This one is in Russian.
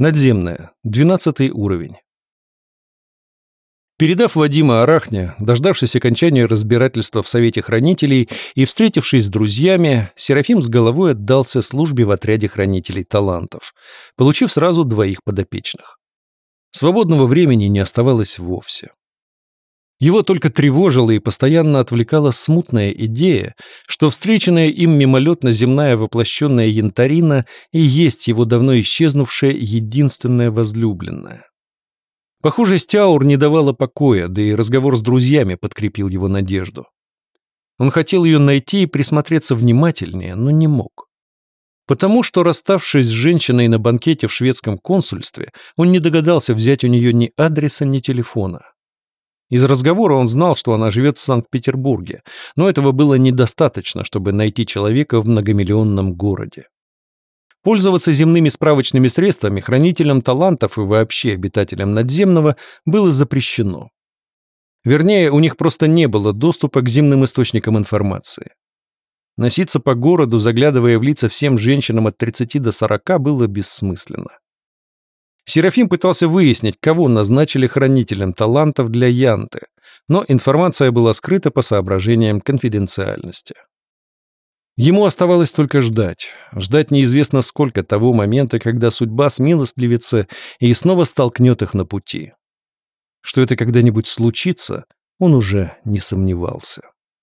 Надземная, двенадцатый уровень. Передав Вадима Арахне, дождавшись окончания разбирательства в Совете Хранителей и встретившись с друзьями, Серафим с головой отдался службе в отряде Хранителей Талантов, получив сразу двоих подопечных. Свободного времени не оставалось вовсе. Его только тревожила и постоянно отвлекала смутная идея, что встреченная им мимолетно земная воплощенная янтарина и есть его давно исчезнувшая единственная возлюбленная. Похоже, Стяур не давала покоя, да и разговор с друзьями подкрепил его надежду. Он хотел ее найти и присмотреться внимательнее, но не мог. Потому что, расставшись с женщиной на банкете в шведском консульстве, он не догадался взять у нее ни адреса, ни телефона. Из разговора он знал, что она живет в Санкт-Петербурге, но этого было недостаточно, чтобы найти человека в многомиллионном городе. Пользоваться земными справочными средствами хранителям талантов и вообще обитателям надземного было запрещено. Вернее, у них просто не было доступа к земным источникам информации. Носиться по городу, заглядывая в лица всем женщинам от 30 до 40, было бессмысленно. Серафим пытался выяснить, кого назначили хранителем талантов для Янты, но информация была скрыта по соображениям конфиденциальности. Ему оставалось только ждать. Ждать неизвестно сколько того момента, когда судьба смилостливится и снова столкнет их на пути. Что это когда-нибудь случится, он уже не сомневался.